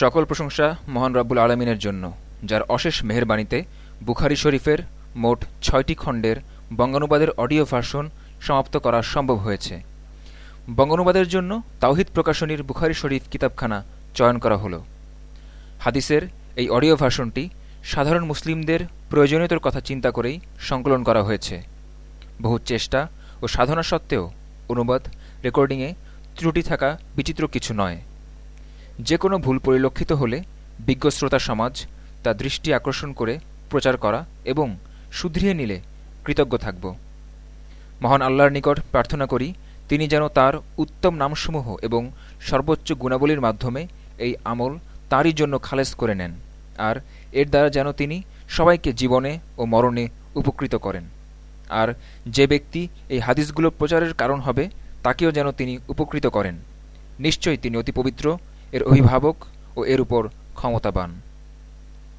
সকল প্রশংসা মহান রব্বুল আলমিনের জন্য, যার অশেষ মেহেরবাণীতে বুখারি শরীফের মোট ছয়টি খণ্ডের বঙ্গানুবাদের অডিও ভার্সন সমাপ্ত করা সম্ভব হয়েছে। বঙ্গানুবাদের জন্য তাওহিদ প্রকাশনীর বুখারি শরীফ কিতাবখানা চয়ন করা হলো। হাদিসের এই অডিও ভার্সনটি সাধারণ মুসলিমদের প্রয়োজনীয়তার কথা চিন্তা করেই সংকলন করা হয়েছে। বহু চেষ্টা ও সাধনা সত্ত্বেও অনুবাদ, রেকর্ডিংয়ে ত্রুটি থাকা বিচিত্র কিছু নয়। যে কোনো ভুল পরিলক্ষিত হলে বিজ্ঞ শ্রোতা সমাজ তা দৃষ্টি আকর্ষণ করে প্রচার করা এবং শুধরিয়ে নিলে কৃতজ্ঞ থাকব। মহান আল্লাহর নিকট প্রার্থনা করি, তিনি যেন তার উত্তম নামসমূহ এবং সর্বোচ্চ গুণাবলীর মাধ্যমে এই আমল তারই জন্য খালেজ করে নেন, আর এর দ্বারা যেন তিনি সবাইকে জীবনে ও মরণে উপকৃত করেন। আর যে ব্যক্তি এই হাদিসগুলো প্রচারের কারণ হবে, তাকেও যেন তিনি উপকৃত করেন। নিশ্চয়ই তিনি অতি পবিত্র এর অভিভাবক ও এর উপর ক্ষমতাবান।